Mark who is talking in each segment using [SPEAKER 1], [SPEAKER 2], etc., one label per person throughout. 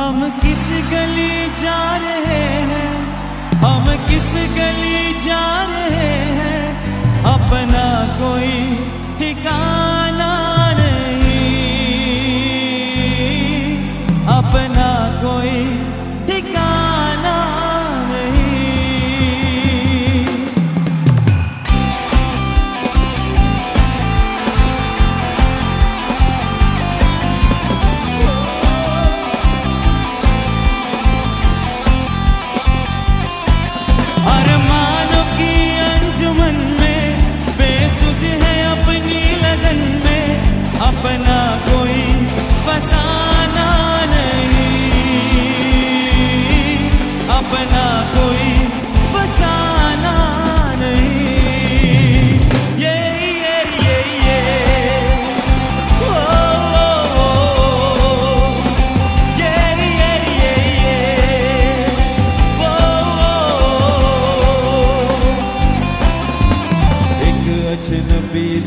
[SPEAKER 1] हम किस गली जा रहे हैं? हम किस गली जा रहे हैं? अपना कोई ठिकाना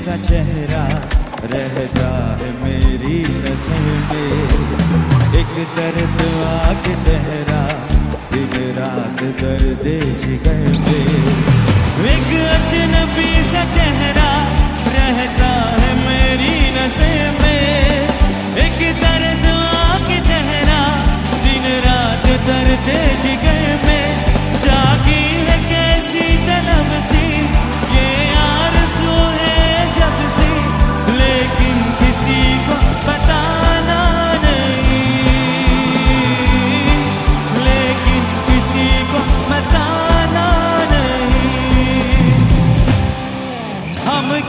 [SPEAKER 1] सा चेहरा रहता है मेरी नज़र में। एक दर्द आग तेहरा दिन रात दर्द जिगर में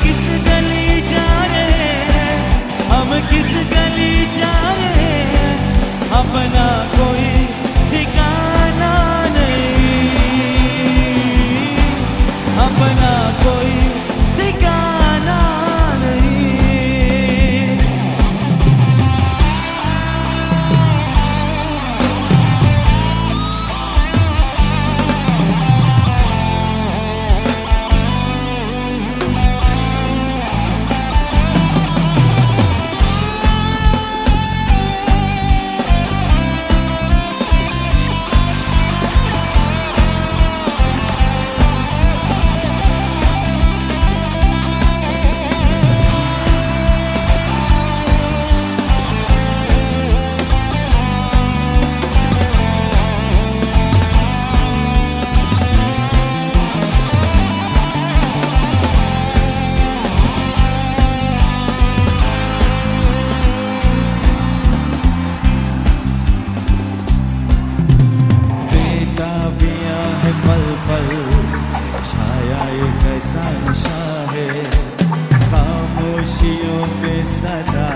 [SPEAKER 1] किस गली जा रहे हम किस गली जा रहे अपना सदा।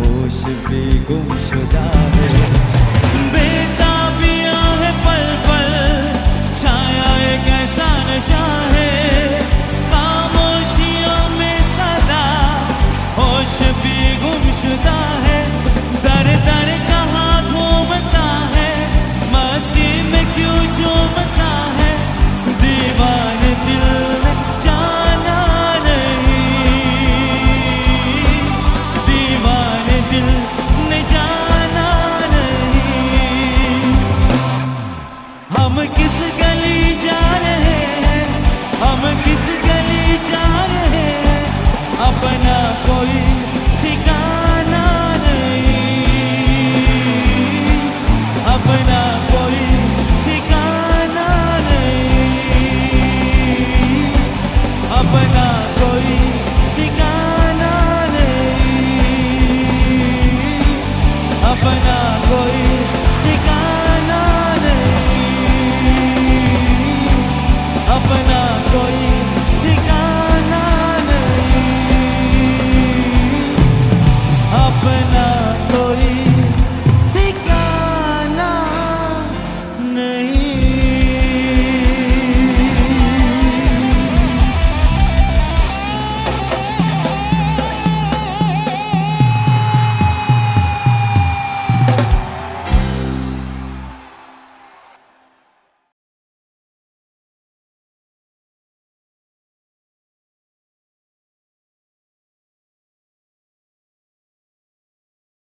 [SPEAKER 1] होश भी गुमशुदा